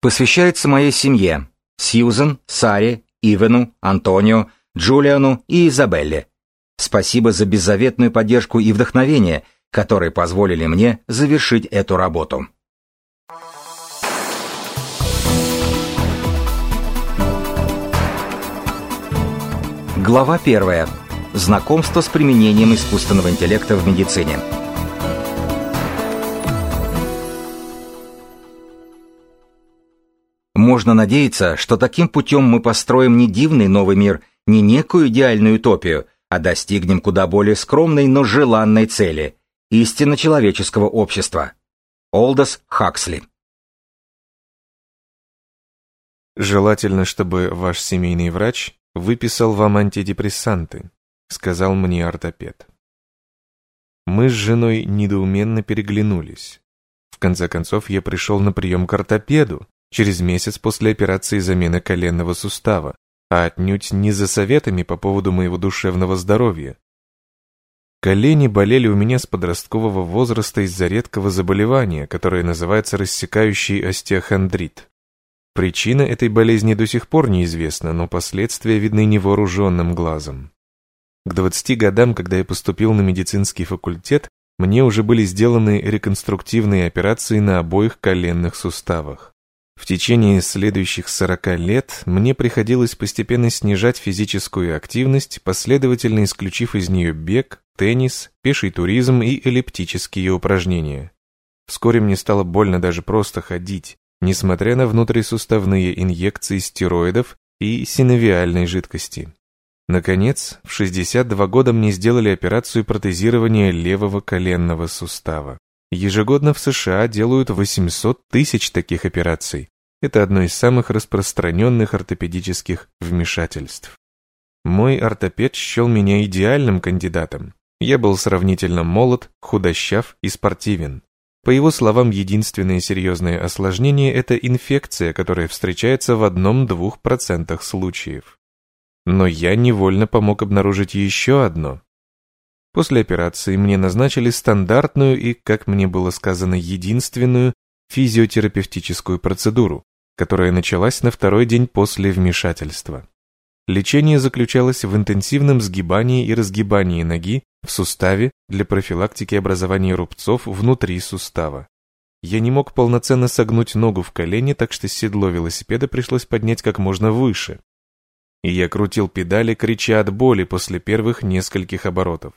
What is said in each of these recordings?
Посвящается моей семье. Сьюзен, Саре, Ивену, Антонио, Джулиану и Изабелле. Спасибо за беззаветную поддержку и вдохновение, которые позволили мне завершить эту работу. Глава первая. Знакомство с применением искусственного интеллекта в медицине. Можно надеяться, что таким путем мы построим не дивный новый мир, не некую идеальную утопию, а достигнем куда более скромной, но желанной цели – истинно человеческого общества. Олдос Хаксли Желательно, чтобы ваш семейный врач выписал вам антидепрессанты, сказал мне ортопед. Мы с женой недоуменно переглянулись. В конце концов, я пришел на прием к ортопеду, через месяц после операции замены коленного сустава, а отнюдь не за советами по поводу моего душевного здоровья. Колени болели у меня с подросткового возраста из-за редкого заболевания, которое называется рассекающий остеохондрит. Причина этой болезни до сих пор неизвестна, но последствия видны невооруженным глазом. К 20 годам, когда я поступил на медицинский факультет, мне уже были сделаны реконструктивные операции на обоих коленных суставах. В течение следующих 40 лет мне приходилось постепенно снижать физическую активность, последовательно исключив из нее бег, теннис, пеший туризм и эллиптические упражнения. Вскоре мне стало больно даже просто ходить, несмотря на внутрисуставные инъекции стероидов и синовиальной жидкости. Наконец, в 62 года мне сделали операцию протезирования левого коленного сустава. Ежегодно в США делают 800 тысяч таких операций. Это одно из самых распространенных ортопедических вмешательств. Мой ортопед счел меня идеальным кандидатом. Я был сравнительно молод, худощав и спортивен. По его словам, единственное серьезное осложнение – это инфекция, которая встречается в одном-двух процентах случаев. Но я невольно помог обнаружить еще одно. После операции мне назначили стандартную и, как мне было сказано, единственную физиотерапевтическую процедуру, которая началась на второй день после вмешательства. Лечение заключалось в интенсивном сгибании и разгибании ноги в суставе для профилактики образования рубцов внутри сустава. Я не мог полноценно согнуть ногу в колени, так что седло велосипеда пришлось поднять как можно выше. И я крутил педали, крича от боли после первых нескольких оборотов.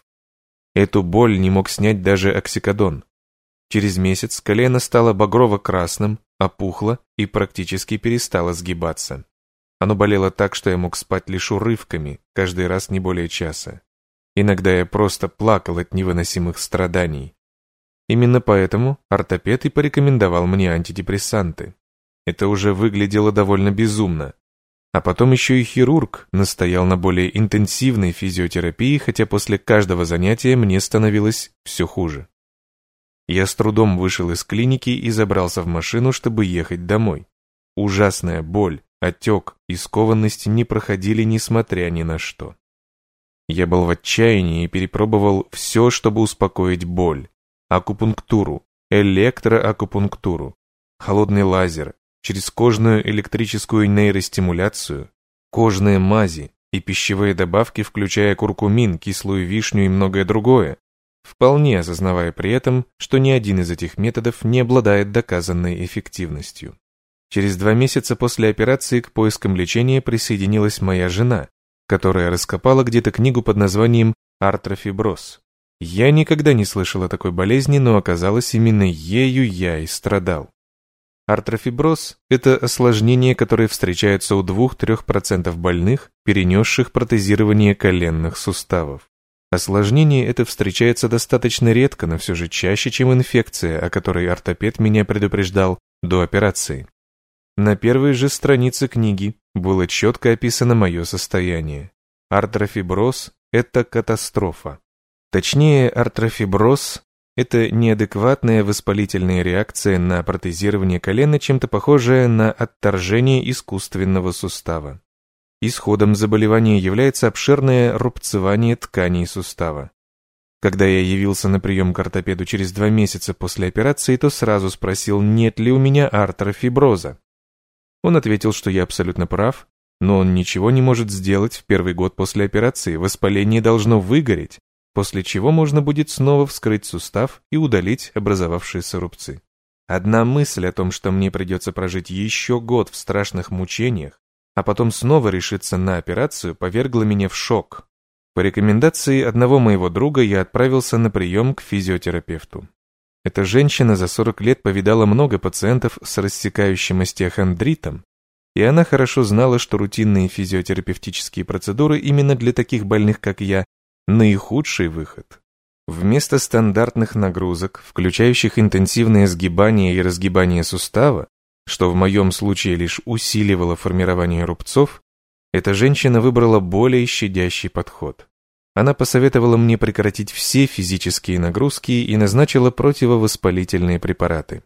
Эту боль не мог снять даже оксикодон. Через месяц колено стало багрово-красным, опухло и практически перестало сгибаться. Оно болело так, что я мог спать лишь урывками, каждый раз не более часа. Иногда я просто плакал от невыносимых страданий. Именно поэтому ортопед и порекомендовал мне антидепрессанты. Это уже выглядело довольно безумно, а потом еще и хирург настоял на более интенсивной физиотерапии, хотя после каждого занятия мне становилось все хуже. Я с трудом вышел из клиники и забрался в машину, чтобы ехать домой. Ужасная боль, отек и скованность не проходили несмотря ни на что. Я был в отчаянии и перепробовал все, чтобы успокоить боль. Акупунктуру, электроакупунктуру, холодный лазер, через кожную электрическую нейростимуляцию, кожные мази и пищевые добавки, включая куркумин, кислую вишню и многое другое, вполне осознавая при этом, что ни один из этих методов не обладает доказанной эффективностью. Через два месяца после операции к поискам лечения присоединилась моя жена, которая раскопала где-то книгу под названием «Артрофиброз». Я никогда не слышал о такой болезни, но оказалось, именно ею я и страдал. Артрофиброз – это осложнение, которое встречается у 2-3% больных, перенесших протезирование коленных суставов. Осложнение это встречается достаточно редко, но все же чаще, чем инфекция, о которой ортопед меня предупреждал до операции. На первой же странице книги было четко описано мое состояние. Артрофиброз – это катастрофа. Точнее, артрофиброз это неадекватная воспалительная реакция на протезирование колена, чем-то похожая на отторжение искусственного сустава. Исходом заболевания является обширное рубцевание тканей сустава. Когда я явился на прием к ортопеду через два месяца после операции, то сразу спросил, нет ли у меня артрофиброза. Он ответил, что я абсолютно прав, но он ничего не может сделать в первый год после операции, воспаление должно выгореть, после чего можно будет снова вскрыть сустав и удалить образовавшиеся рубцы. Одна мысль о том, что мне придется прожить еще год в страшных мучениях, а потом снова решиться на операцию, повергла меня в шок. По рекомендации одного моего друга я отправился на прием к физиотерапевту. Эта женщина за 40 лет повидала много пациентов с рассекающим остеохондритом, и она хорошо знала, что рутинные физиотерапевтические процедуры именно для таких больных, как я, наихудший выход. Вместо стандартных нагрузок, включающих интенсивное сгибание и разгибание сустава, что в моем случае лишь усиливало формирование рубцов, эта женщина выбрала более щадящий подход. Она посоветовала мне прекратить все физические нагрузки и назначила противовоспалительные препараты.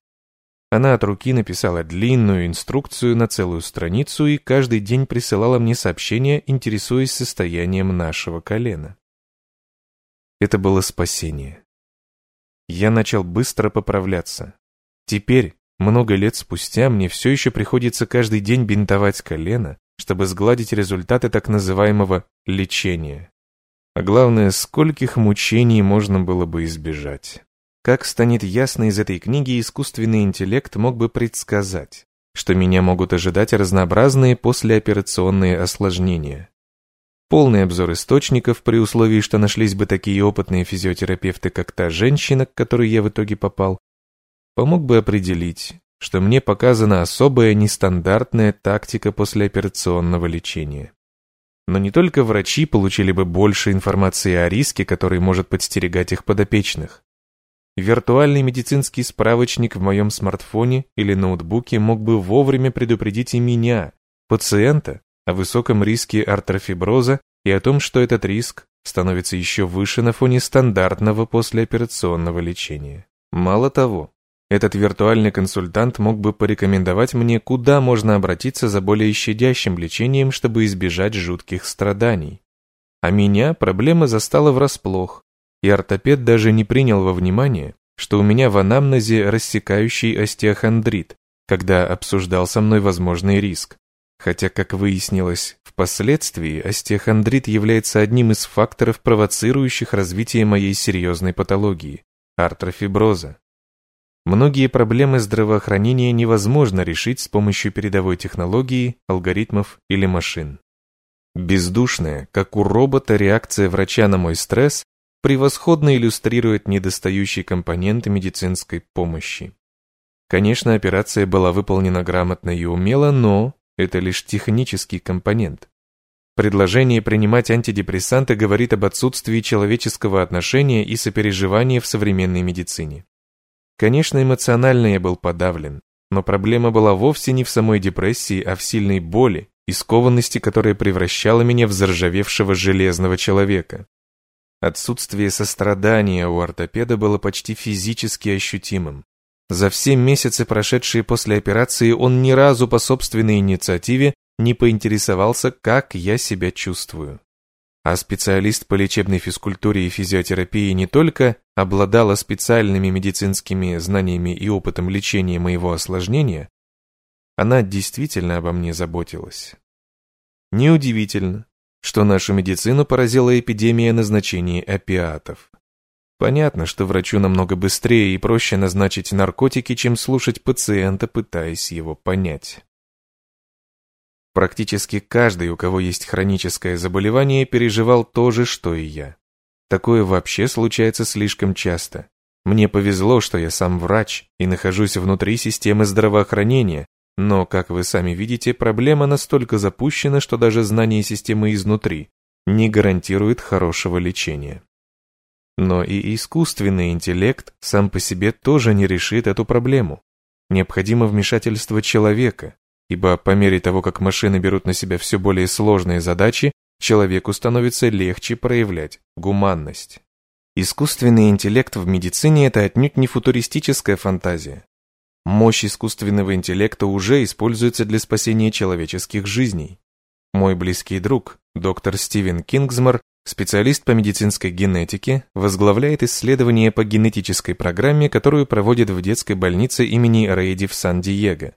Она от руки написала длинную инструкцию на целую страницу и каждый день присылала мне сообщения, интересуясь состоянием нашего колена. Это было спасение. Я начал быстро поправляться. Теперь, много лет спустя, мне все еще приходится каждый день бинтовать колено, чтобы сгладить результаты так называемого лечения. А главное, скольких мучений можно было бы избежать. Как станет ясно из этой книги, искусственный интеллект мог бы предсказать, что меня могут ожидать разнообразные послеоперационные осложнения. Полный обзор источников, при условии, что нашлись бы такие опытные физиотерапевты, как та женщина, к которой я в итоге попал, помог бы определить, что мне показана особая нестандартная тактика послеоперационного лечения. Но не только врачи получили бы больше информации о риске, который может подстерегать их подопечных. Виртуальный медицинский справочник в моем смартфоне или ноутбуке мог бы вовремя предупредить и меня, пациента, о высоком риске артрофиброза и о том, что этот риск становится еще выше на фоне стандартного послеоперационного лечения. Мало того, этот виртуальный консультант мог бы порекомендовать мне, куда можно обратиться за более щадящим лечением, чтобы избежать жутких страданий. А меня проблема застала врасплох, и ортопед даже не принял во внимание, что у меня в анамнезе рассекающий остеохондрит, когда обсуждал со мной возможный риск. Хотя, как выяснилось, впоследствии остеохондрит является одним из факторов, провоцирующих развитие моей серьезной патологии – артрофиброза. Многие проблемы здравоохранения невозможно решить с помощью передовой технологии, алгоритмов или машин. Бездушная, как у робота, реакция врача на мой стресс превосходно иллюстрирует недостающие компоненты медицинской помощи. Конечно, операция была выполнена грамотно и умело, но это лишь технический компонент. Предложение принимать антидепрессанты говорит об отсутствии человеческого отношения и сопереживания в современной медицине. Конечно, эмоционально я был подавлен, но проблема была вовсе не в самой депрессии, а в сильной боли и скованности, которая превращала меня в заржавевшего железного человека. Отсутствие сострадания у ортопеда было почти физически ощутимым. За все месяцы, прошедшие после операции, он ни разу по собственной инициативе не поинтересовался, как я себя чувствую. А специалист по лечебной физкультуре и физиотерапии не только обладала специальными медицинскими знаниями и опытом лечения моего осложнения, она действительно обо мне заботилась. Неудивительно, что нашу медицину поразила эпидемия назначений опиатов. Понятно, что врачу намного быстрее и проще назначить наркотики, чем слушать пациента, пытаясь его понять. Практически каждый, у кого есть хроническое заболевание, переживал то же, что и я. Такое вообще случается слишком часто. Мне повезло, что я сам врач и нахожусь внутри системы здравоохранения, но, как вы сами видите, проблема настолько запущена, что даже знание системы изнутри не гарантирует хорошего лечения. Но и искусственный интеллект сам по себе тоже не решит эту проблему. Необходимо вмешательство человека, ибо по мере того, как машины берут на себя все более сложные задачи, человеку становится легче проявлять гуманность. Искусственный интеллект в медицине – это отнюдь не футуристическая фантазия. Мощь искусственного интеллекта уже используется для спасения человеческих жизней. Мой близкий друг, доктор Стивен Кингсмор, специалист по медицинской генетике, возглавляет исследование по генетической программе, которую проводит в детской больнице имени Рейди в Сан-Диего.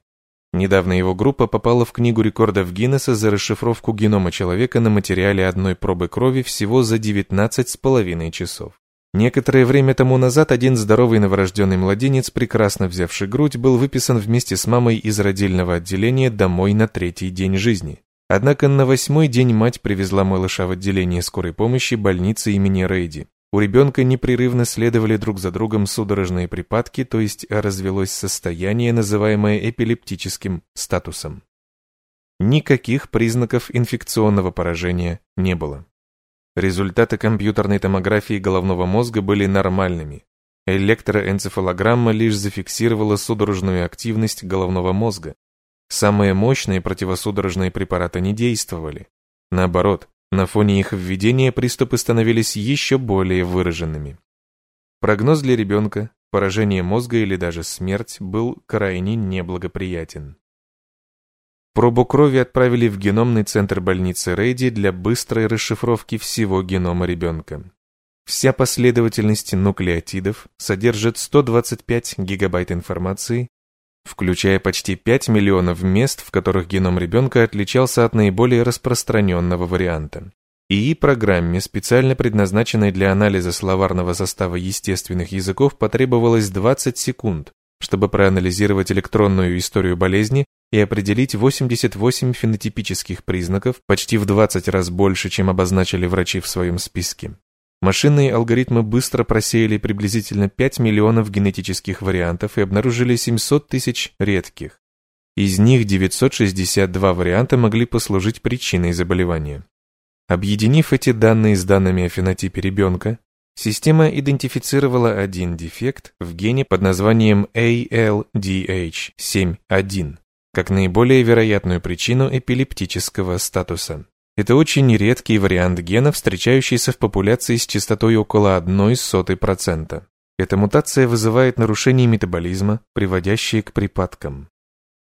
Недавно его группа попала в книгу рекордов Гиннесса за расшифровку генома человека на материале одной пробы крови всего за 19,5 часов. Некоторое время тому назад один здоровый новорожденный младенец, прекрасно взявший грудь, был выписан вместе с мамой из родильного отделения домой на третий день жизни. Однако на восьмой день мать привезла малыша в отделение скорой помощи больницы имени Рейди. У ребенка непрерывно следовали друг за другом судорожные припадки, то есть развелось состояние, называемое эпилептическим статусом. Никаких признаков инфекционного поражения не было. Результаты компьютерной томографии головного мозга были нормальными. Электроэнцефалограмма лишь зафиксировала судорожную активность головного мозга. Самые мощные противосудорожные препараты не действовали. Наоборот, на фоне их введения приступы становились еще более выраженными. Прогноз для ребенка, поражение мозга или даже смерть был крайне неблагоприятен. Пробу крови отправили в геномный центр больницы Рейди для быстрой расшифровки всего генома ребенка. Вся последовательность нуклеотидов содержит 125 гигабайт информации, включая почти 5 миллионов мест, в которых геном ребенка отличался от наиболее распространенного варианта. ИИ-программе, специально предназначенной для анализа словарного состава естественных языков, потребовалось 20 секунд, чтобы проанализировать электронную историю болезни и определить 88 фенотипических признаков, почти в 20 раз больше, чем обозначили врачи в своем списке. Машинные алгоритмы быстро просеяли приблизительно 5 миллионов генетических вариантов и обнаружили 700 тысяч редких. Из них 962 варианта могли послужить причиной заболевания. Объединив эти данные с данными о фенотипе ребенка, система идентифицировала один дефект в гене под названием ALDH7.1 как наиболее вероятную причину эпилептического статуса. Это очень редкий вариант гена, встречающийся в популяции с частотой около 0,01%. Эта мутация вызывает нарушение метаболизма, приводящие к припадкам.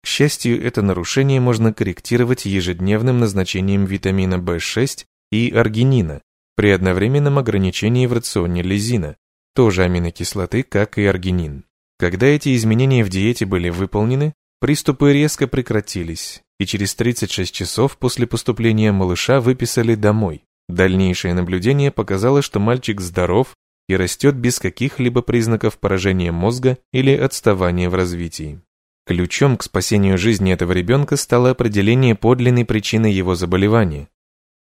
К счастью, это нарушение можно корректировать ежедневным назначением витамина В6 и аргинина при одновременном ограничении в рационе лизина, тоже аминокислоты, как и аргинин. Когда эти изменения в диете были выполнены, приступы резко прекратились, и через 36 часов после поступления малыша выписали домой. Дальнейшее наблюдение показало, что мальчик здоров и растет без каких-либо признаков поражения мозга или отставания в развитии. Ключом к спасению жизни этого ребенка стало определение подлинной причины его заболевания.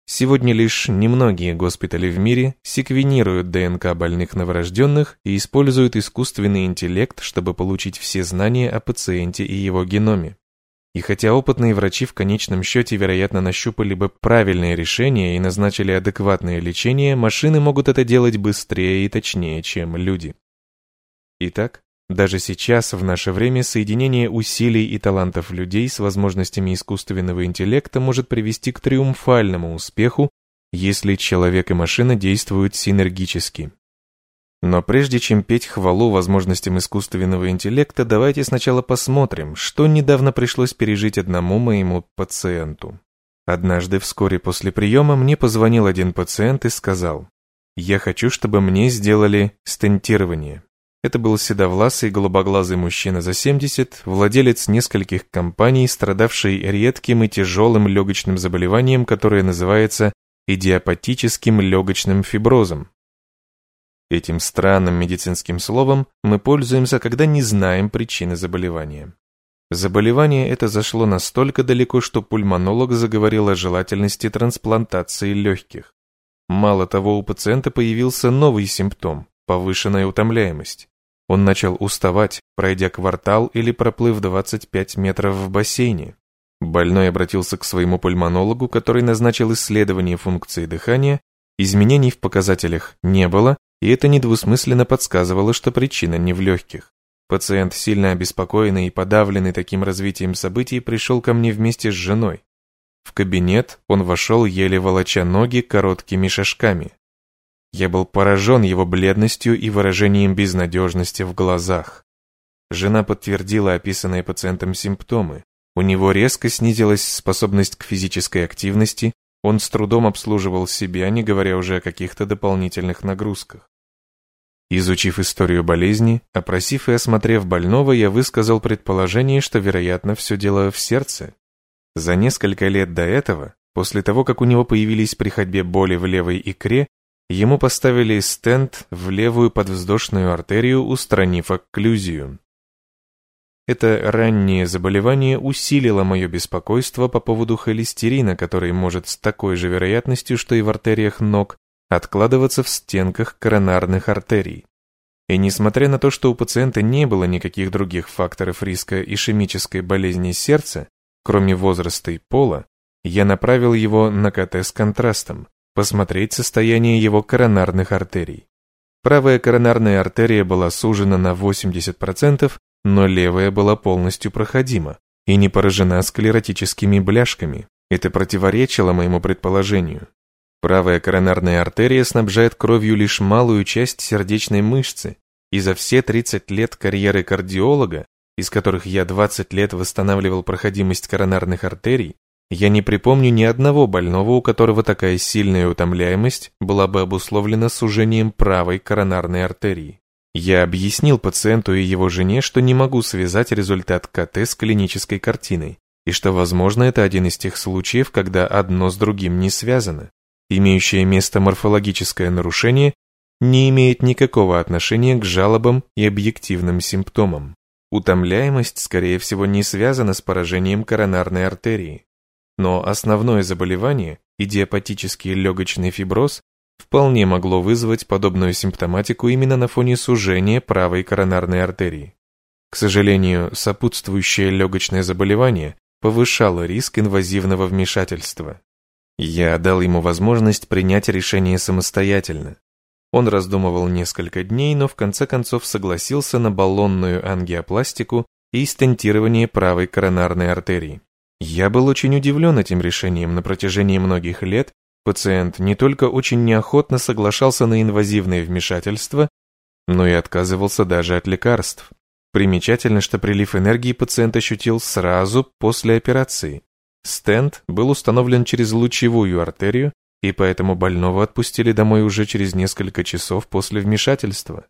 Сегодня лишь немногие госпитали в мире секвенируют ДНК больных новорожденных и используют искусственный интеллект, чтобы получить все знания о пациенте и его геноме. И хотя опытные врачи в конечном счете, вероятно, нащупали бы правильное решение и назначили адекватное лечение, машины могут это делать быстрее и точнее, чем люди. Итак, даже сейчас, в наше время, соединение усилий и талантов людей с возможностями искусственного интеллекта может привести к триумфальному успеху, если человек и машина действуют синергически. Но прежде чем петь хвалу возможностям искусственного интеллекта, давайте сначала посмотрим, что недавно пришлось пережить одному моему пациенту. Однажды вскоре после приема мне позвонил один пациент и сказал, «Я хочу, чтобы мне сделали стентирование». Это был седовласый голубоглазый мужчина за 70, владелец нескольких компаний, страдавший редким и тяжелым легочным заболеванием, которое называется идиопатическим легочным фиброзом. Этим странным медицинским словом мы пользуемся, когда не знаем причины заболевания. Заболевание это зашло настолько далеко, что пульмонолог заговорил о желательности трансплантации легких. Мало того, у пациента появился новый симптом – повышенная утомляемость. Он начал уставать, пройдя квартал или проплыв 25 метров в бассейне. Больной обратился к своему пульмонологу, который назначил исследование функции дыхания, изменений в показателях не было, и это недвусмысленно подсказывало, что причина не в легких. Пациент, сильно обеспокоенный и подавленный таким развитием событий, пришел ко мне вместе с женой. В кабинет он вошел, еле волоча ноги короткими шажками. Я был поражен его бледностью и выражением безнадежности в глазах. Жена подтвердила описанные пациентом симптомы. У него резко снизилась способность к физической активности, он с трудом обслуживал себя, не говоря уже о каких-то дополнительных нагрузках. Изучив историю болезни, опросив и осмотрев больного, я высказал предположение, что, вероятно, все дело в сердце. За несколько лет до этого, после того, как у него появились при ходьбе боли в левой икре, ему поставили стенд в левую подвздошную артерию, устранив окклюзию. Это раннее заболевание усилило мое беспокойство по поводу холестерина, который может с такой же вероятностью, что и в артериях ног, откладываться в стенках коронарных артерий. И несмотря на то, что у пациента не было никаких других факторов риска ишемической болезни сердца, кроме возраста и пола, я направил его на КТ с контрастом, посмотреть состояние его коронарных артерий. Правая коронарная артерия была сужена на 80%, но левая была полностью проходима и не поражена склеротическими бляшками. Это противоречило моему предположению. Правая коронарная артерия снабжает кровью лишь малую часть сердечной мышцы, и за все 30 лет карьеры кардиолога, из которых я 20 лет восстанавливал проходимость коронарных артерий, я не припомню ни одного больного, у которого такая сильная утомляемость была бы обусловлена сужением правой коронарной артерии. Я объяснил пациенту и его жене, что не могу связать результат КТ с клинической картиной, и что, возможно, это один из тех случаев, когда одно с другим не связано. Имеющее место морфологическое нарушение не имеет никакого отношения к жалобам и объективным симптомам. Утомляемость, скорее всего, не связана с поражением коронарной артерии. Но основное заболевание, идиопатический легочный фиброз, вполне могло вызвать подобную симптоматику именно на фоне сужения правой коронарной артерии. К сожалению, сопутствующее легочное заболевание повышало риск инвазивного вмешательства. Я дал ему возможность принять решение самостоятельно. Он раздумывал несколько дней, но в конце концов согласился на баллонную ангиопластику и стентирование правой коронарной артерии. Я был очень удивлен этим решением на протяжении многих лет Пациент не только очень неохотно соглашался на инвазивные вмешательства, но и отказывался даже от лекарств. Примечательно, что прилив энергии пациент ощутил сразу после операции. Стенд был установлен через лучевую артерию, и поэтому больного отпустили домой уже через несколько часов после вмешательства.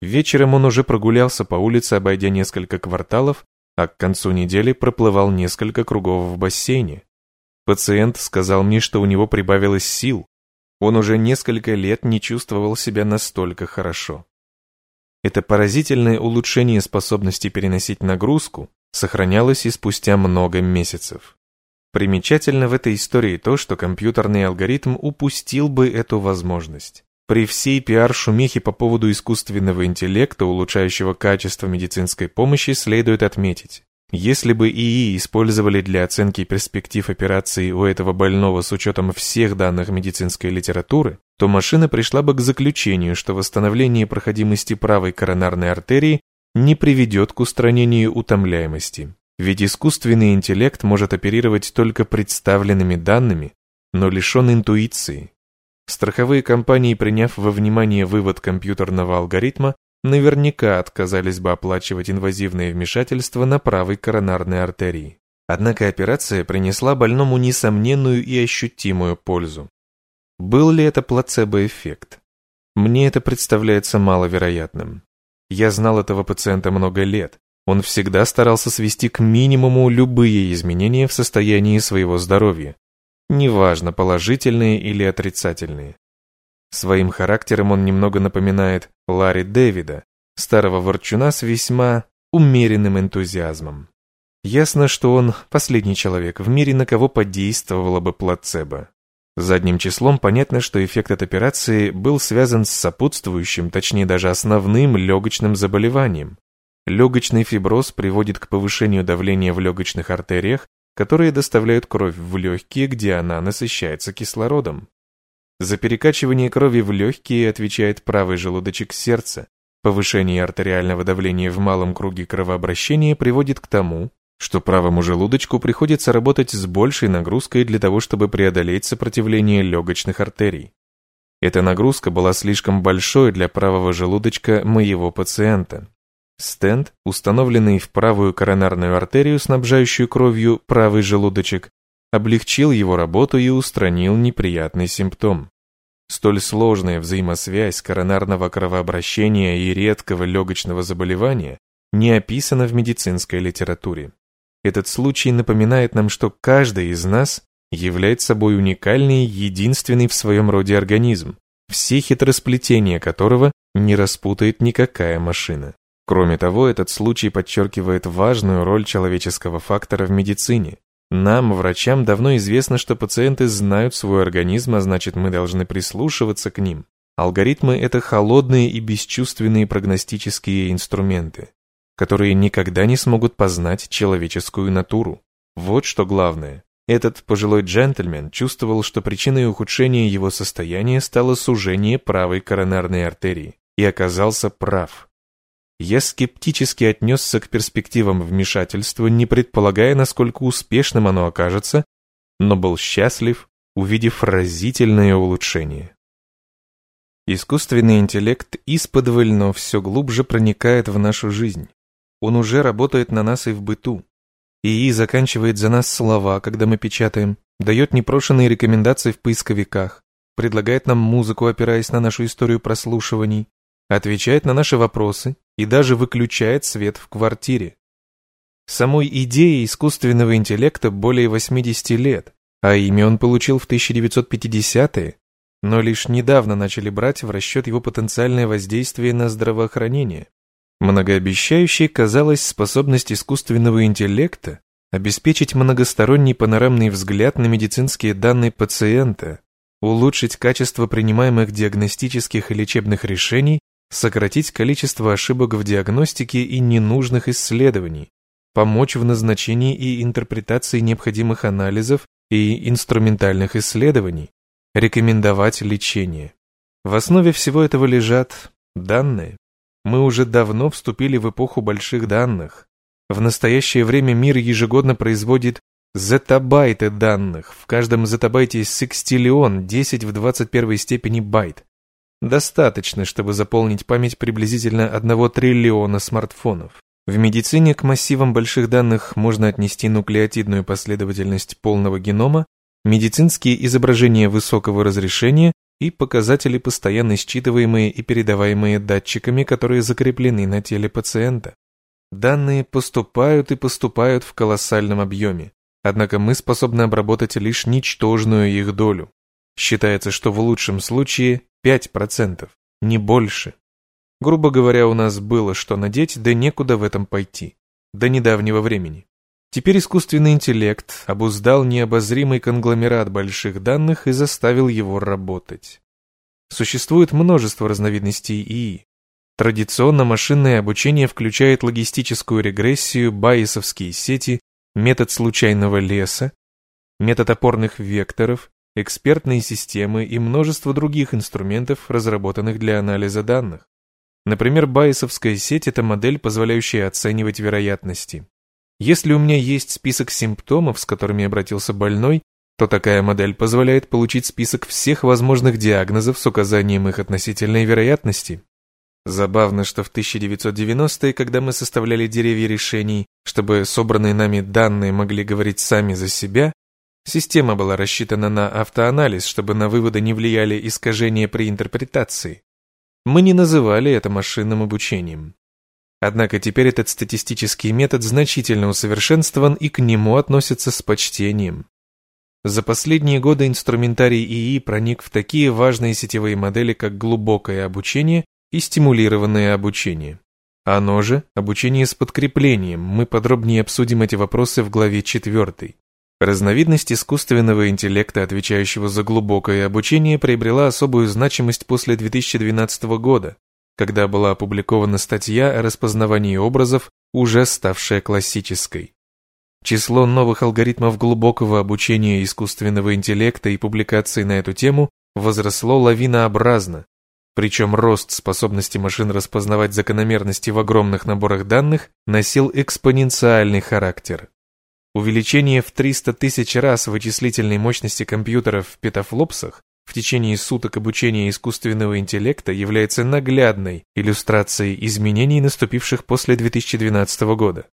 Вечером он уже прогулялся по улице, обойдя несколько кварталов, а к концу недели проплывал несколько кругов в бассейне. Пациент сказал мне, что у него прибавилось сил. Он уже несколько лет не чувствовал себя настолько хорошо. Это поразительное улучшение способности переносить нагрузку сохранялось и спустя много месяцев. Примечательно в этой истории то, что компьютерный алгоритм упустил бы эту возможность. При всей пиар-шумихе по поводу искусственного интеллекта, улучшающего качество медицинской помощи, следует отметить, если бы ИИ использовали для оценки перспектив операции у этого больного с учетом всех данных медицинской литературы, то машина пришла бы к заключению, что восстановление проходимости правой коронарной артерии не приведет к устранению утомляемости. Ведь искусственный интеллект может оперировать только представленными данными, но лишен интуиции. Страховые компании, приняв во внимание вывод компьютерного алгоритма, наверняка отказались бы оплачивать инвазивные вмешательства на правой коронарной артерии. Однако операция принесла больному несомненную и ощутимую пользу. Был ли это плацебо-эффект? Мне это представляется маловероятным. Я знал этого пациента много лет. Он всегда старался свести к минимуму любые изменения в состоянии своего здоровья, неважно положительные или отрицательные. Своим характером он немного напоминает Ларри Дэвида, старого ворчуна с весьма умеренным энтузиазмом. Ясно, что он последний человек в мире, на кого подействовало бы плацебо. Задним числом понятно, что эффект от операции был связан с сопутствующим, точнее даже основным легочным заболеванием. Легочный фиброз приводит к повышению давления в легочных артериях, которые доставляют кровь в легкие, где она насыщается кислородом. За перекачивание крови в легкие отвечает правый желудочек сердца. Повышение артериального давления в малом круге кровообращения приводит к тому, что правому желудочку приходится работать с большей нагрузкой для того, чтобы преодолеть сопротивление легочных артерий. Эта нагрузка была слишком большой для правого желудочка моего пациента. Стенд, установленный в правую коронарную артерию, снабжающую кровью правый желудочек, облегчил его работу и устранил неприятный симптом. Столь сложная взаимосвязь коронарного кровообращения и редкого легочного заболевания не описана в медицинской литературе. Этот случай напоминает нам, что каждый из нас является собой уникальный, единственный в своем роде организм, все хитросплетения которого не распутает никакая машина. Кроме того, этот случай подчеркивает важную роль человеческого фактора в медицине. Нам, врачам, давно известно, что пациенты знают свой организм, а значит мы должны прислушиваться к ним. Алгоритмы – это холодные и бесчувственные прогностические инструменты, которые никогда не смогут познать человеческую натуру. Вот что главное. Этот пожилой джентльмен чувствовал, что причиной ухудшения его состояния стало сужение правой коронарной артерии, и оказался прав. Я скептически отнесся к перспективам вмешательства, не предполагая, насколько успешным оно окажется, но был счастлив, увидев разительное улучшение. Искусственный интеллект исподволь, но все глубже проникает в нашу жизнь. Он уже работает на нас и в быту. ИИ заканчивает за нас слова, когда мы печатаем, дает непрошенные рекомендации в поисковиках, предлагает нам музыку, опираясь на нашу историю прослушиваний, отвечает на наши вопросы и даже выключает свет в квартире. Самой идее искусственного интеллекта более 80 лет, а имя он получил в 1950-е, но лишь недавно начали брать в расчет его потенциальное воздействие на здравоохранение. Многообещающей казалась способность искусственного интеллекта обеспечить многосторонний панорамный взгляд на медицинские данные пациента, улучшить качество принимаемых диагностических и лечебных решений сократить количество ошибок в диагностике и ненужных исследований, помочь в назначении и интерпретации необходимых анализов и инструментальных исследований, рекомендовать лечение. В основе всего этого лежат данные. Мы уже давно вступили в эпоху больших данных. В настоящее время мир ежегодно производит зетабайты данных. В каждом зетабайте есть секстиллион, 10 в 21 степени байт. Достаточно, чтобы заполнить память приблизительно 1 триллиона смартфонов. В медицине к массивам больших данных можно отнести нуклеотидную последовательность полного генома, медицинские изображения высокого разрешения и показатели, постоянно считываемые и передаваемые датчиками, которые закреплены на теле пациента. Данные поступают и поступают в колоссальном объеме, однако мы способны обработать лишь ничтожную их долю. Считается, что в лучшем случае 5%, не больше. Грубо говоря, у нас было что надеть, да некуда в этом пойти. До недавнего времени. Теперь искусственный интеллект обуздал необозримый конгломерат больших данных и заставил его работать. Существует множество разновидностей ИИ. Традиционно машинное обучение включает логистическую регрессию, байесовские сети, метод случайного леса, метод опорных векторов, экспертные системы и множество других инструментов, разработанных для анализа данных. Например, байесовская сеть – это модель, позволяющая оценивать вероятности. Если у меня есть список симптомов, с которыми обратился больной, то такая модель позволяет получить список всех возможных диагнозов с указанием их относительной вероятности. Забавно, что в 1990-е, когда мы составляли деревья решений, чтобы собранные нами данные могли говорить сами за себя, Система была рассчитана на автоанализ, чтобы на выводы не влияли искажения при интерпретации. Мы не называли это машинным обучением. Однако теперь этот статистический метод значительно усовершенствован и к нему относятся с почтением. За последние годы инструментарий ИИ проник в такие важные сетевые модели, как глубокое обучение и стимулированное обучение. Оно же обучение с подкреплением. Мы подробнее обсудим эти вопросы в главе 4. Разновидность искусственного интеллекта, отвечающего за глубокое обучение, приобрела особую значимость после 2012 года, когда была опубликована статья о распознавании образов, уже ставшая классической. Число новых алгоритмов глубокого обучения искусственного интеллекта и публикаций на эту тему возросло лавинообразно, причем рост способности машин распознавать закономерности в огромных наборах данных носил экспоненциальный характер. Увеличение в 300 тысяч раз вычислительной мощности компьютеров в петафлопсах в течение суток обучения искусственного интеллекта является наглядной иллюстрацией изменений, наступивших после 2012 года.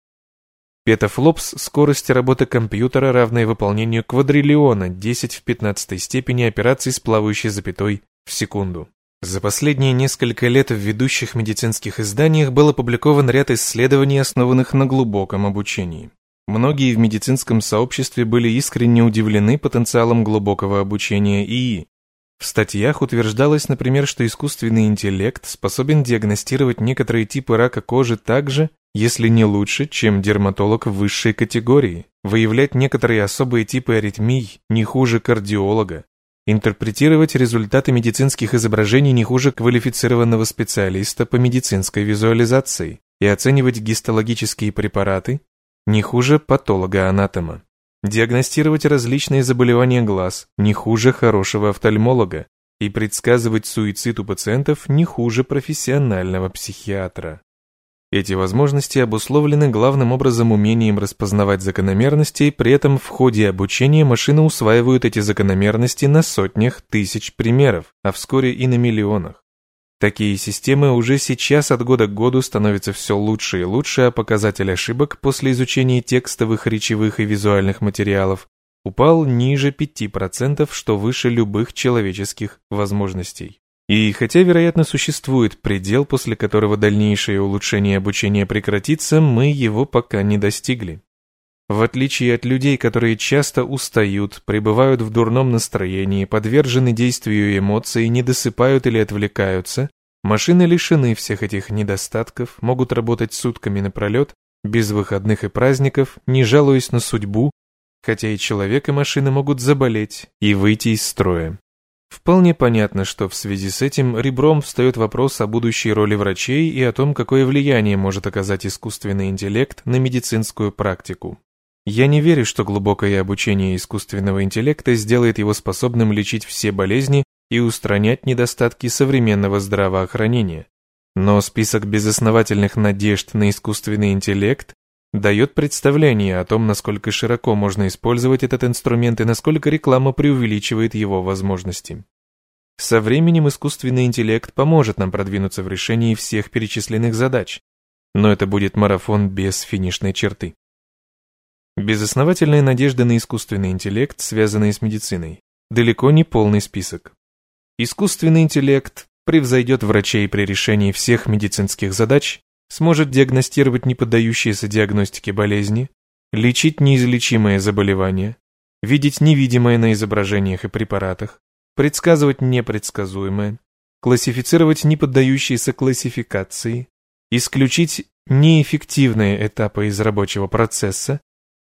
Петафлопс – скорость работы компьютера, равная выполнению квадриллиона 10 в 15 степени операций с плавающей запятой в секунду. За последние несколько лет в ведущих медицинских изданиях был опубликован ряд исследований, основанных на глубоком обучении. Многие в медицинском сообществе были искренне удивлены потенциалом глубокого обучения ИИ. В статьях утверждалось, например, что искусственный интеллект способен диагностировать некоторые типы рака кожи так же, если не лучше, чем дерматолог высшей категории, выявлять некоторые особые типы аритмий не хуже кардиолога, интерпретировать результаты медицинских изображений не хуже квалифицированного специалиста по медицинской визуализации и оценивать гистологические препараты не хуже патолога-анатома. Диагностировать различные заболевания глаз не хуже хорошего офтальмолога и предсказывать суицид у пациентов не хуже профессионального психиатра. Эти возможности обусловлены главным образом умением распознавать закономерности, при этом в ходе обучения машины усваивают эти закономерности на сотнях тысяч примеров, а вскоре и на миллионах. Такие системы уже сейчас от года к году становятся все лучше и лучше, а показатель ошибок после изучения текстовых, речевых и визуальных материалов упал ниже 5%, что выше любых человеческих возможностей. И хотя, вероятно, существует предел, после которого дальнейшее улучшение обучения прекратится, мы его пока не достигли. В отличие от людей, которые часто устают, пребывают в дурном настроении, подвержены действию эмоций, не досыпают или отвлекаются, машины лишены всех этих недостатков, могут работать сутками напролет, без выходных и праздников, не жалуясь на судьбу, хотя и человек и машина могут заболеть и выйти из строя. Вполне понятно, что в связи с этим ребром встает вопрос о будущей роли врачей и о том, какое влияние может оказать искусственный интеллект на медицинскую практику. Я не верю, что глубокое обучение искусственного интеллекта сделает его способным лечить все болезни и устранять недостатки современного здравоохранения. Но список безосновательных надежд на искусственный интеллект дает представление о том, насколько широко можно использовать этот инструмент и насколько реклама преувеличивает его возможности. Со временем искусственный интеллект поможет нам продвинуться в решении всех перечисленных задач, но это будет марафон без финишной черты. Безосновательные надежды на искусственный интеллект, связанные с медициной, далеко не полный список. Искусственный интеллект превзойдет врачей при решении всех медицинских задач сможет диагностировать неподдающиеся диагностике болезни, лечить неизлечимые заболевания, видеть невидимое на изображениях и препаратах, предсказывать непредсказуемое, классифицировать неподдающиеся классификации, исключить неэффективные этапы из рабочего процесса,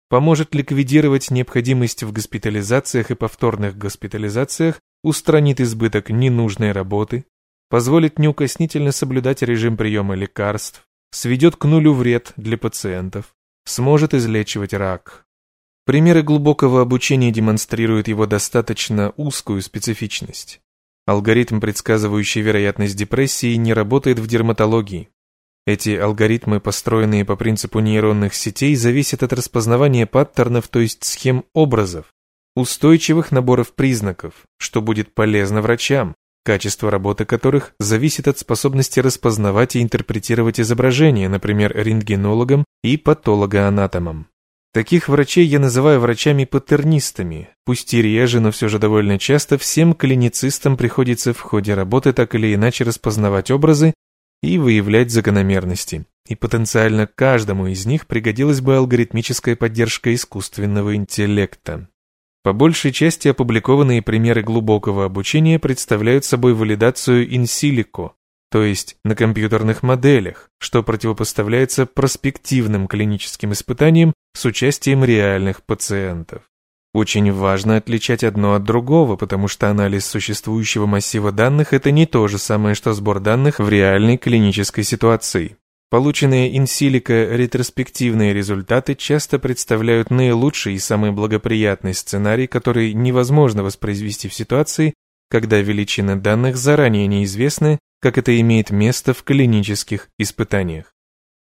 поможет ликвидировать необходимость в госпитализациях и повторных госпитализациях, устранит избыток ненужной работы, позволит неукоснительно соблюдать режим приема лекарств, сведет к нулю вред для пациентов, сможет излечивать рак. Примеры глубокого обучения демонстрируют его достаточно узкую специфичность. Алгоритм, предсказывающий вероятность депрессии, не работает в дерматологии. Эти алгоритмы, построенные по принципу нейронных сетей, зависят от распознавания паттернов, то есть схем образов, устойчивых наборов признаков, что будет полезно врачам, качество работы которых зависит от способности распознавать и интерпретировать изображения, например, рентгенологом и патологоанатомом. Таких врачей я называю врачами-патернистами. Пусть и реже, но все же довольно часто всем клиницистам приходится в ходе работы так или иначе распознавать образы и выявлять закономерности. И потенциально каждому из них пригодилась бы алгоритмическая поддержка искусственного интеллекта. По большей части опубликованные примеры глубокого обучения представляют собой валидацию инсилико, то есть на компьютерных моделях, что противопоставляется проспективным клиническим испытаниям с участием реальных пациентов. Очень важно отличать одно от другого, потому что анализ существующего массива данных – это не то же самое, что сбор данных в реальной клинической ситуации. Полученные инсилика ретроспективные результаты часто представляют наилучший и самый благоприятный сценарий, который невозможно воспроизвести в ситуации, когда величины данных заранее неизвестны, как это имеет место в клинических испытаниях.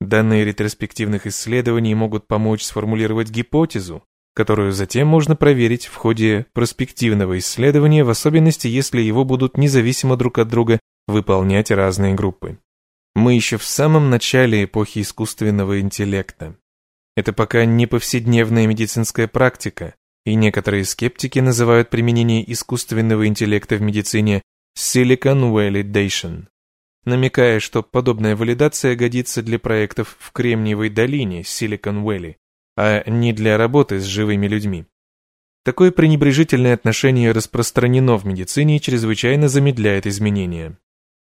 Данные ретроспективных исследований могут помочь сформулировать гипотезу, которую затем можно проверить в ходе проспективного исследования, в особенности если его будут независимо друг от друга выполнять разные группы. Мы еще в самом начале эпохи искусственного интеллекта. Это пока не повседневная медицинская практика, и некоторые скептики называют применение искусственного интеллекта в медицине Silicon Validation, намекая, что подобная валидация годится для проектов в Кремниевой долине Silicon Valley, а не для работы с живыми людьми. Такое пренебрежительное отношение распространено в медицине и чрезвычайно замедляет изменения.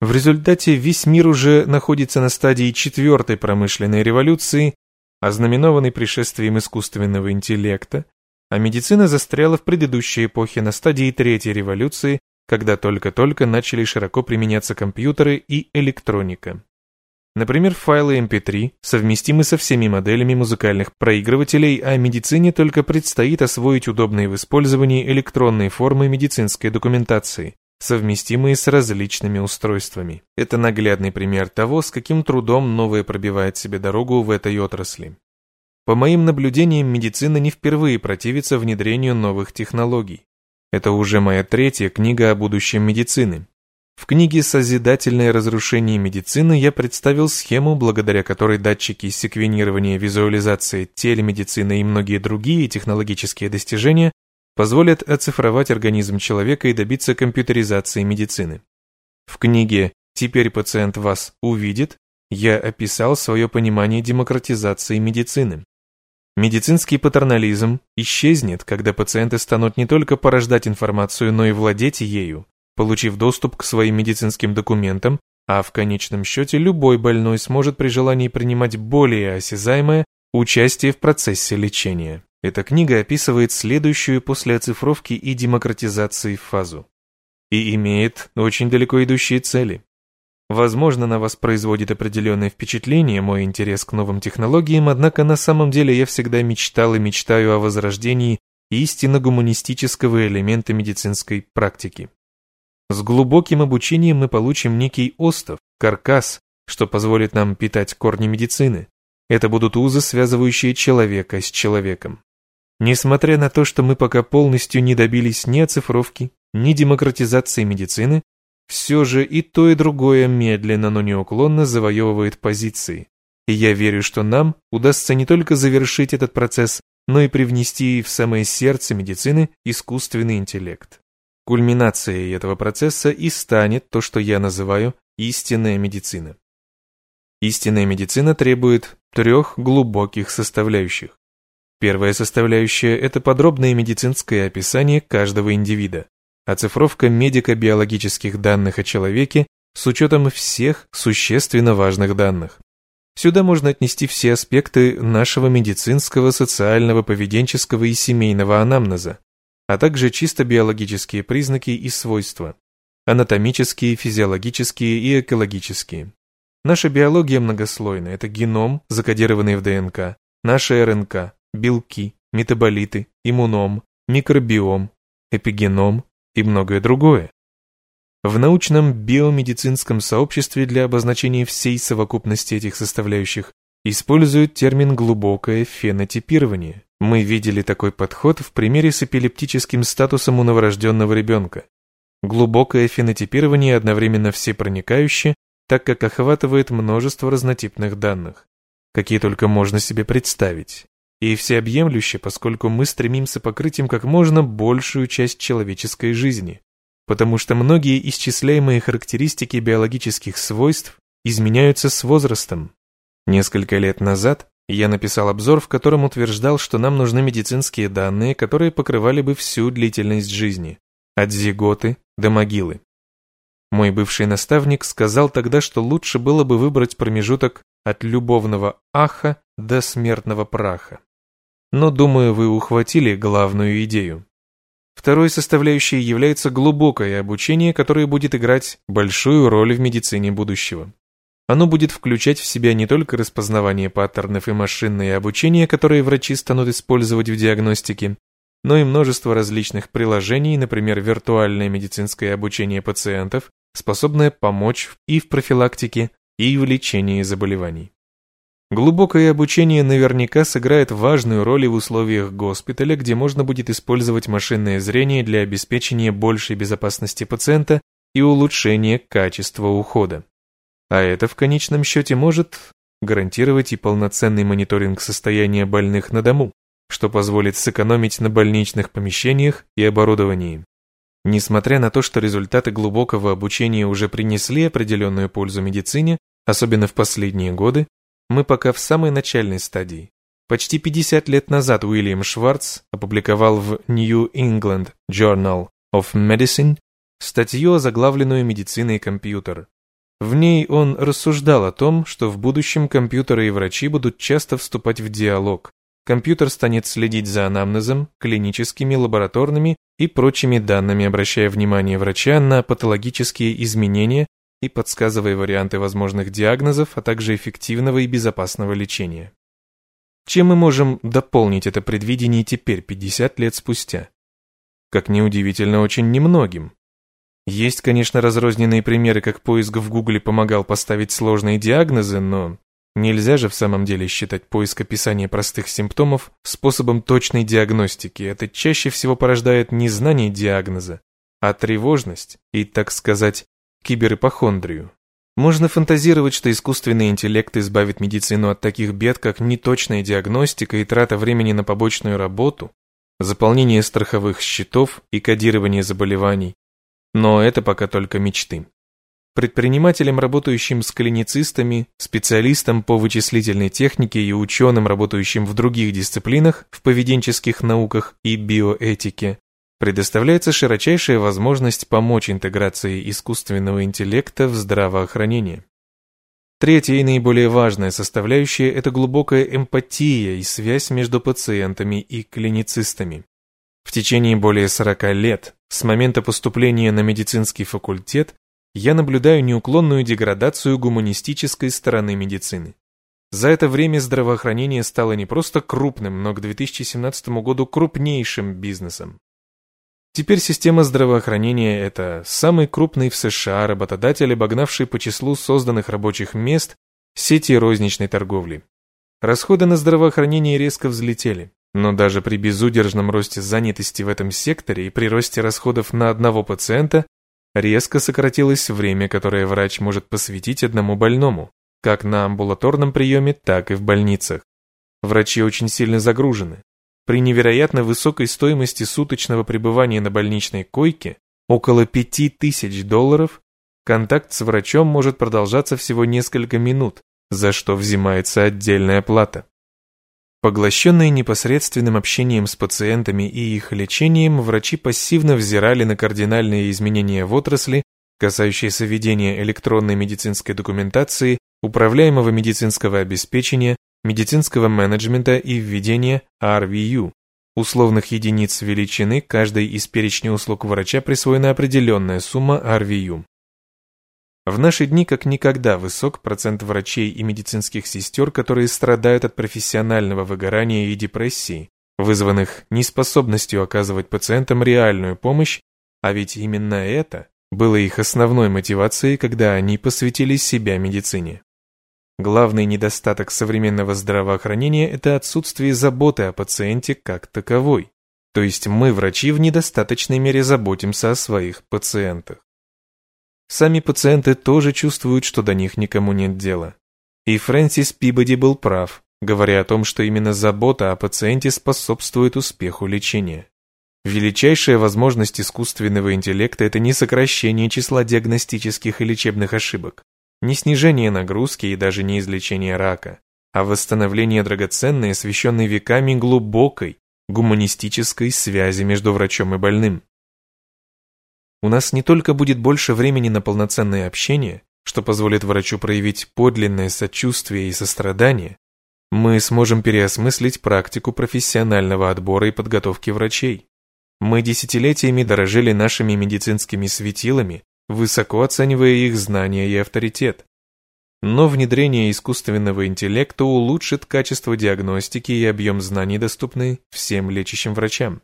В результате весь мир уже находится на стадии четвертой промышленной революции, ознаменованной пришествием искусственного интеллекта, а медицина застряла в предыдущей эпохе на стадии третьей революции, когда только-только начали широко применяться компьютеры и электроника. Например, файлы MP3 совместимы со всеми моделями музыкальных проигрывателей, а медицине только предстоит освоить удобные в использовании электронные формы медицинской документации, совместимые с различными устройствами. Это наглядный пример того, с каким трудом новое пробивает себе дорогу в этой отрасли. По моим наблюдениям, медицина не впервые противится внедрению новых технологий. Это уже моя третья книга о будущем медицины. В книге «Созидательное разрушение медицины» я представил схему, благодаря которой датчики секвенирования, визуализации, телемедицины и многие другие технологические достижения позволят оцифровать организм человека и добиться компьютеризации медицины. В книге «Теперь пациент вас увидит» я описал свое понимание демократизации медицины. Медицинский патернализм исчезнет, когда пациенты станут не только порождать информацию, но и владеть ею, получив доступ к своим медицинским документам, а в конечном счете любой больной сможет при желании принимать более осязаемое участие в процессе лечения. Эта книга описывает следующую после оцифровки и демократизации фазу. И имеет очень далеко идущие цели. Возможно, на вас производит определенное впечатление мой интерес к новым технологиям, однако на самом деле я всегда мечтал и мечтаю о возрождении истинно гуманистического элемента медицинской практики. С глубоким обучением мы получим некий остов, каркас, что позволит нам питать корни медицины. Это будут узы, связывающие человека с человеком. Несмотря на то, что мы пока полностью не добились ни оцифровки, ни демократизации медицины, все же и то, и другое медленно, но неуклонно завоевывает позиции. И я верю, что нам удастся не только завершить этот процесс, но и привнести в самое сердце медицины искусственный интеллект. Кульминацией этого процесса и станет то, что я называю истинная медицина. Истинная медицина требует трех глубоких составляющих. Первая составляющая – это подробное медицинское описание каждого индивида, оцифровка медико-биологических данных о человеке с учетом всех существенно важных данных. Сюда можно отнести все аспекты нашего медицинского, социального, поведенческого и семейного анамнеза, а также чисто биологические признаки и свойства, анатомические, физиологические и экологические. Наша биология многослойна, это геном, закодированный в ДНК, наша РНК, белки, метаболиты, иммуном, микробиом, эпигеном и многое другое. В научном биомедицинском сообществе для обозначения всей совокупности этих составляющих используют термин «глубокое фенотипирование». Мы видели такой подход в примере с эпилептическим статусом у новорожденного ребенка. Глубокое фенотипирование одновременно всепроникающее, так как охватывает множество разнотипных данных, какие только можно себе представить, и всеобъемлюще, поскольку мы стремимся покрыть им как можно большую часть человеческой жизни, потому что многие исчисляемые характеристики биологических свойств изменяются с возрастом. Несколько лет назад я написал обзор, в котором утверждал, что нам нужны медицинские данные, которые покрывали бы всю длительность жизни, от зиготы до могилы. Мой бывший наставник сказал тогда, что лучше было бы выбрать промежуток от любовного аха до смертного праха. Но, думаю, вы ухватили главную идею. Второй составляющей является глубокое обучение, которое будет играть большую роль в медицине будущего. Оно будет включать в себя не только распознавание паттернов и машинное обучение, которые врачи станут использовать в диагностике, но и множество различных приложений, например, виртуальное медицинское обучение пациентов, способное помочь и в профилактике, и в лечении заболеваний. Глубокое обучение наверняка сыграет важную роль в условиях госпиталя, где можно будет использовать машинное зрение для обеспечения большей безопасности пациента и улучшения качества ухода. А это в конечном счете может гарантировать и полноценный мониторинг состояния больных на дому, что позволит сэкономить на больничных помещениях и оборудовании. Несмотря на то, что результаты глубокого обучения уже принесли определенную пользу медицине, особенно в последние годы, мы пока в самой начальной стадии. Почти 50 лет назад Уильям Шварц опубликовал в New England Journal of Medicine статью, заглавленную «Медицина и компьютер». В ней он рассуждал о том, что в будущем компьютеры и врачи будут часто вступать в диалог. Компьютер станет следить за анамнезом, клиническими, лабораторными и прочими данными, обращая внимание врача на патологические изменения и подсказывая варианты возможных диагнозов, а также эффективного и безопасного лечения. Чем мы можем дополнить это предвидение теперь, 50 лет спустя? Как неудивительно, очень немногим. Есть, конечно, разрозненные примеры, как поиск в Гугле помогал поставить сложные диагнозы, но нельзя же в самом деле считать поиск описания простых симптомов способом точной диагностики. Это чаще всего порождает не знание диагноза, а тревожность и, так сказать, киберипохондрию. Можно фантазировать, что искусственный интеллект избавит медицину от таких бед, как неточная диагностика и трата времени на побочную работу, заполнение страховых счетов и кодирование заболеваний. Но это пока только мечты. Предпринимателям, работающим с клиницистами, специалистам по вычислительной технике и ученым, работающим в других дисциплинах, в поведенческих науках и биоэтике, предоставляется широчайшая возможность помочь интеграции искусственного интеллекта в здравоохранение. Третья и наиболее важная составляющая – это глубокая эмпатия и связь между пациентами и клиницистами. В течение более 40 лет, с момента поступления на медицинский факультет, я наблюдаю неуклонную деградацию гуманистической стороны медицины. За это время здравоохранение стало не просто крупным, но к 2017 году крупнейшим бизнесом. Теперь система здравоохранения – это самый крупный в США работодатель, обогнавший по числу созданных рабочих мест сети розничной торговли. Расходы на здравоохранение резко взлетели, но даже при безудержном росте занятости в этом секторе и при росте расходов на одного пациента резко сократилось время, которое врач может посвятить одному больному, как на амбулаторном приеме, так и в больницах. Врачи очень сильно загружены, при невероятно высокой стоимости суточного пребывания на больничной койке, около 5000 долларов, контакт с врачом может продолжаться всего несколько минут, за что взимается отдельная плата. Поглощенные непосредственным общением с пациентами и их лечением, врачи пассивно взирали на кардинальные изменения в отрасли, касающиеся ведения электронной медицинской документации, управляемого медицинского обеспечения, медицинского менеджмента и введения RVU, условных единиц величины каждой из перечня услуг врача присвоена определенная сумма RVU. В наши дни как никогда высок процент врачей и медицинских сестер, которые страдают от профессионального выгорания и депрессии, вызванных неспособностью оказывать пациентам реальную помощь, а ведь именно это было их основной мотивацией, когда они посвятили себя медицине. Главный недостаток современного здравоохранения – это отсутствие заботы о пациенте как таковой. То есть мы, врачи, в недостаточной мере заботимся о своих пациентах. Сами пациенты тоже чувствуют, что до них никому нет дела. И Фрэнсис Пибоди был прав, говоря о том, что именно забота о пациенте способствует успеху лечения. Величайшая возможность искусственного интеллекта – это не сокращение числа диагностических и лечебных ошибок, не снижение нагрузки и даже не излечение рака, а восстановление драгоценной, освященной веками глубокой, гуманистической связи между врачом и больным. У нас не только будет больше времени на полноценное общение, что позволит врачу проявить подлинное сочувствие и сострадание, мы сможем переосмыслить практику профессионального отбора и подготовки врачей. Мы десятилетиями дорожили нашими медицинскими светилами высоко оценивая их знания и авторитет. Но внедрение искусственного интеллекта улучшит качество диагностики и объем знаний, доступный всем лечащим врачам.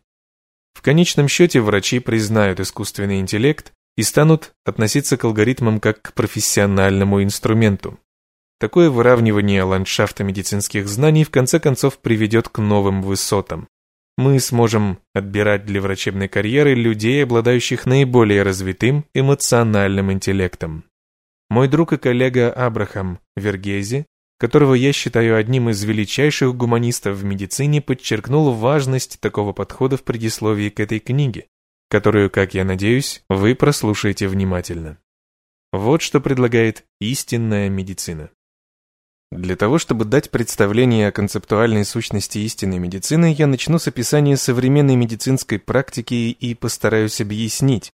В конечном счете врачи признают искусственный интеллект и станут относиться к алгоритмам как к профессиональному инструменту. Такое выравнивание ландшафта медицинских знаний в конце концов приведет к новым высотам мы сможем отбирать для врачебной карьеры людей, обладающих наиболее развитым эмоциональным интеллектом. Мой друг и коллега Абрахам Вергези которого я считаю одним из величайших гуманистов в медицине, подчеркнул важность такого подхода в предисловии к этой книге, которую, как я надеюсь, вы прослушаете внимательно. Вот что предлагает истинная медицина. Для того, чтобы дать представление о концептуальной сущности истинной медицины, я начну с описания современной медицинской практики и постараюсь объяснить,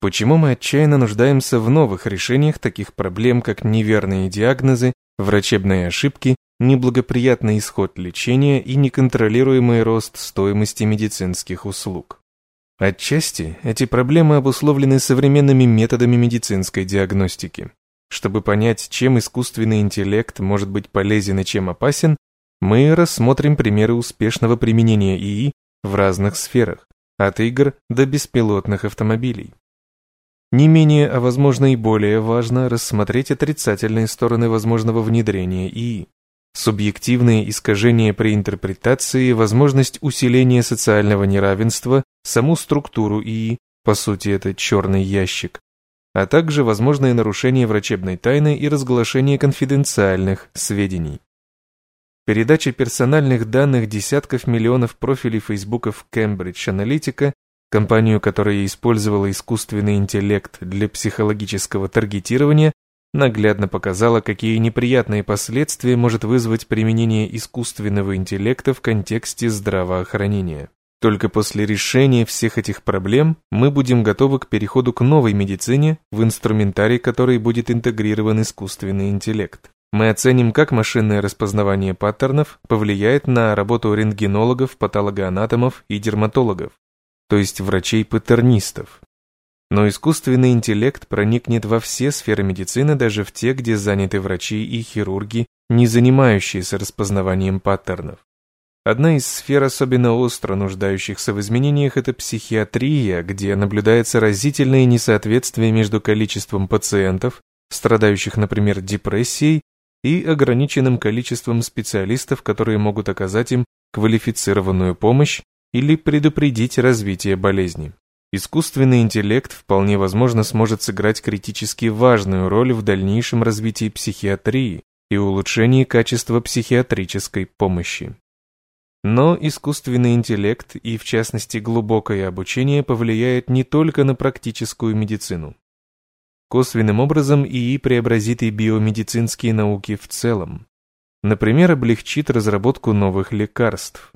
почему мы отчаянно нуждаемся в новых решениях таких проблем, как неверные диагнозы, врачебные ошибки, неблагоприятный исход лечения и неконтролируемый рост стоимости медицинских услуг. Отчасти эти проблемы обусловлены современными методами медицинской диагностики. Чтобы понять, чем искусственный интеллект может быть полезен и чем опасен, мы рассмотрим примеры успешного применения ИИ в разных сферах, от игр до беспилотных автомобилей. Не менее, а возможно и более важно, рассмотреть отрицательные стороны возможного внедрения ИИ. Субъективные искажения при интерпретации, возможность усиления социального неравенства, саму структуру ИИ, по сути это черный ящик, а также возможные нарушения врачебной тайны и разглашение конфиденциальных сведений. Передача персональных данных десятков миллионов профилей Фейсбука в Cambridge Analytica компанию, которая использовала искусственный интеллект для психологического таргетирования, наглядно показала, какие неприятные последствия может вызвать применение искусственного интеллекта в контексте здравоохранения. Только после решения всех этих проблем мы будем готовы к переходу к новой медицине, в инструментарий которой будет интегрирован искусственный интеллект. Мы оценим, как машинное распознавание паттернов повлияет на работу рентгенологов, патологоанатомов и дерматологов, то есть врачей-паттернистов. Но искусственный интеллект проникнет во все сферы медицины, даже в те, где заняты врачи и хирурги, не занимающиеся распознаванием паттернов. Одна из сфер, особенно остро нуждающихся в изменениях, это психиатрия, где наблюдается разительное несоответствие между количеством пациентов, страдающих, например, депрессией, и ограниченным количеством специалистов, которые могут оказать им квалифицированную помощь или предупредить развитие болезни. Искусственный интеллект вполне возможно сможет сыграть критически важную роль в дальнейшем развитии психиатрии и улучшении качества психиатрической помощи. Но искусственный интеллект и, в частности, глубокое обучение повлияет не только на практическую медицину. Косвенным образом ИИ преобразит и биомедицинские науки в целом. Например, облегчит разработку новых лекарств.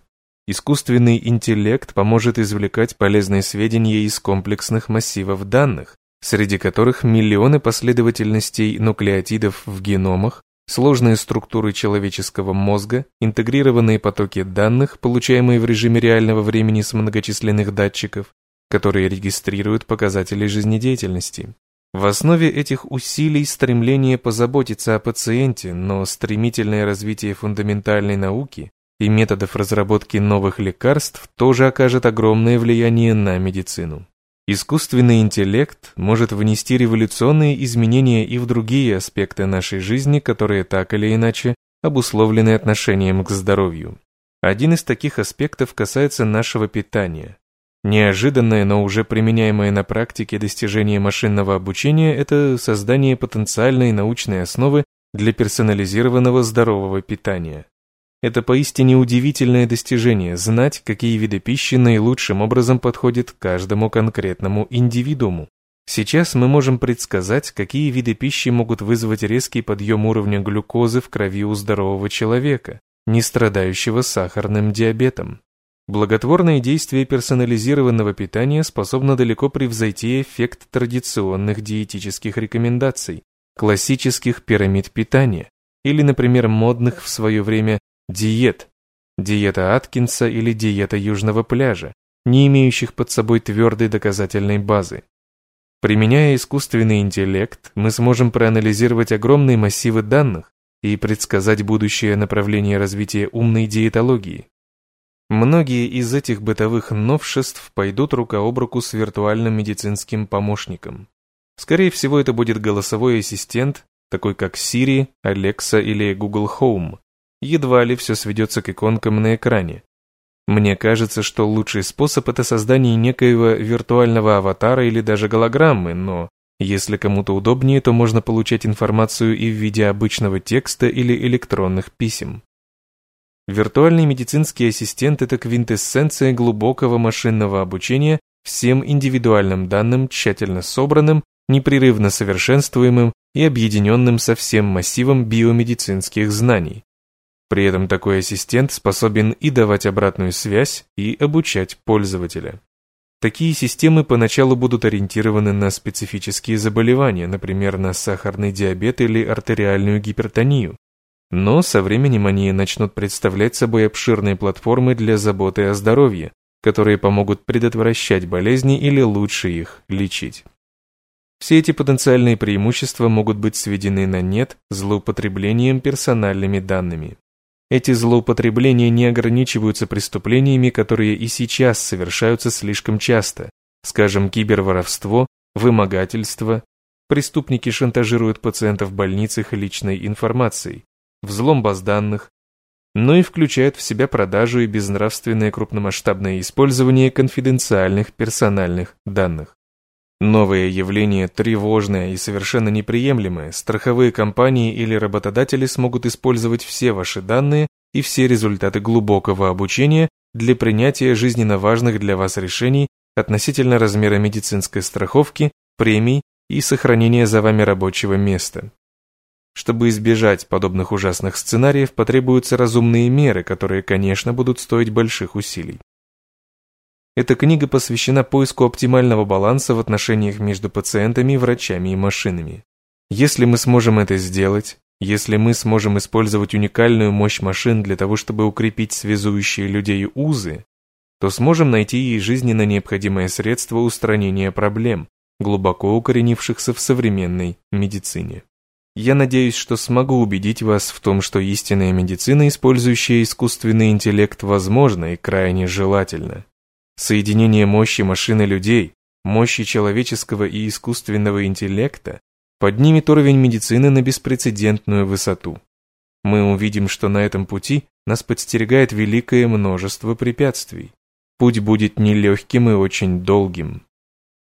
Искусственный интеллект поможет извлекать полезные сведения из комплексных массивов данных, среди которых миллионы последовательностей нуклеотидов в геномах, сложные структуры человеческого мозга, интегрированные потоки данных, получаемые в режиме реального времени с многочисленных датчиков, которые регистрируют показатели жизнедеятельности. В основе этих усилий стремление позаботиться о пациенте, но стремительное развитие фундаментальной науки и методов разработки новых лекарств тоже окажет огромное влияние на медицину. Искусственный интеллект может внести революционные изменения и в другие аспекты нашей жизни, которые так или иначе обусловлены отношением к здоровью. Один из таких аспектов касается нашего питания. Неожиданное, но уже применяемое на практике достижение машинного обучения – это создание потенциальной научной основы для персонализированного здорового питания. Это поистине удивительное достижение – знать, какие виды пищи наилучшим образом подходят каждому конкретному индивидууму. Сейчас мы можем предсказать, какие виды пищи могут вызвать резкий подъем уровня глюкозы в крови у здорового человека, не страдающего сахарным диабетом. Благотворное действие персонализированного питания способно далеко превзойти эффект традиционных диетических рекомендаций, классических пирамид питания или, например, модных в свое время диет, диета Аткинса или диета Южного пляжа, не имеющих под собой твердой доказательной базы. Применяя искусственный интеллект, мы сможем проанализировать огромные массивы данных и предсказать будущее направление развития умной диетологии. Многие из этих бытовых новшеств пойдут рука об руку с виртуальным медицинским помощником. Скорее всего, это будет голосовой ассистент, такой как Siri, Alexa или Google Home, едва ли все сведется к иконкам на экране. Мне кажется, что лучший способ – это создание некоего виртуального аватара или даже голограммы, но Если кому-то удобнее, то можно получать информацию и в виде обычного текста или электронных писем. Виртуальный медицинский ассистент – это квинтэссенция глубокого машинного обучения всем индивидуальным данным, тщательно собранным, непрерывно совершенствуемым и объединенным со всем массивом биомедицинских знаний. При этом такой ассистент способен и давать обратную связь, и обучать пользователя. Такие системы поначалу будут ориентированы на специфические заболевания, например, на сахарный диабет или артериальную гипертонию. Но со временем они начнут представлять собой обширные платформы для заботы о здоровье, которые помогут предотвращать болезни или лучше их лечить. Все эти потенциальные преимущества могут быть сведены на нет злоупотреблением персональными данными. Эти злоупотребления не ограничиваются преступлениями, которые и сейчас совершаются слишком часто, скажем, киберворовство, вымогательство, преступники шантажируют пациентов в больницах личной информацией, взлом баз данных, но и включают в себя продажу и безнравственное крупномасштабное использование конфиденциальных персональных данных. Новое явление тревожное и совершенно неприемлемое. Страховые компании или работодатели смогут использовать все ваши данные и все результаты глубокого обучения для принятия жизненно важных для вас решений относительно размера медицинской страховки, премий и сохранения за вами рабочего места. Чтобы избежать подобных ужасных сценариев, потребуются разумные меры, которые, конечно, будут стоить больших усилий. Эта книга посвящена поиску оптимального баланса в отношениях между пациентами, врачами и машинами. Если мы сможем это сделать, если мы сможем использовать уникальную мощь машин для того, чтобы укрепить связующие людей узы, то сможем найти и жизненно необходимое средство устранения проблем, глубоко укоренившихся в современной медицине. Я надеюсь, что смогу убедить вас в том, что истинная медицина, использующая искусственный интеллект, возможна и крайне желательна. Соединение мощи машины людей, мощи человеческого и искусственного интеллекта поднимет уровень медицины на беспрецедентную высоту. Мы увидим, что на этом пути нас подстерегает великое множество препятствий. Путь будет нелегким и очень долгим.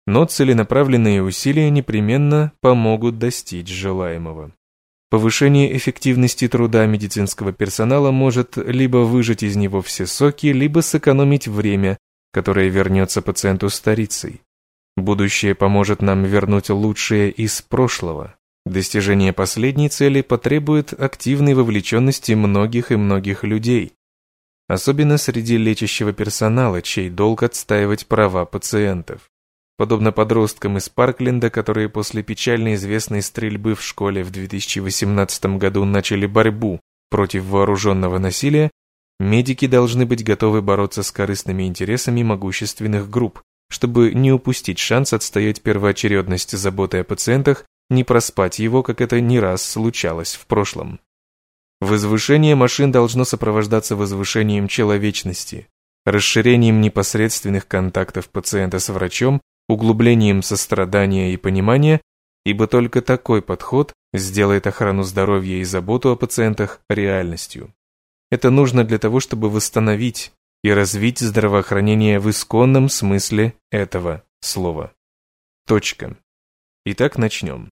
Но целенаправленные усилия непременно помогут достичь желаемого. Повышение эффективности труда медицинского персонала может либо выжать из него все соки, либо сэкономить время которая вернется пациенту старицей. Будущее поможет нам вернуть лучшее из прошлого. Достижение последней цели потребует активной вовлеченности многих и многих людей, особенно среди лечащего персонала, чей долг отстаивать права пациентов. Подобно подросткам из Паркленда, которые после печально известной стрельбы в школе в 2018 году начали борьбу против вооруженного насилия, Медики должны быть готовы бороться с корыстными интересами могущественных групп, чтобы не упустить шанс отстоять первоочередность заботы о пациентах, не проспать его, как это не раз случалось в прошлом. Возвышение машин должно сопровождаться возвышением человечности, расширением непосредственных контактов пациента с врачом, углублением сострадания и понимания, ибо только такой подход сделает охрану здоровья и заботу о пациентах реальностью. Это нужно для того, чтобы восстановить и развить здравоохранение в исконном смысле этого слова. Точка. Итак, начнем.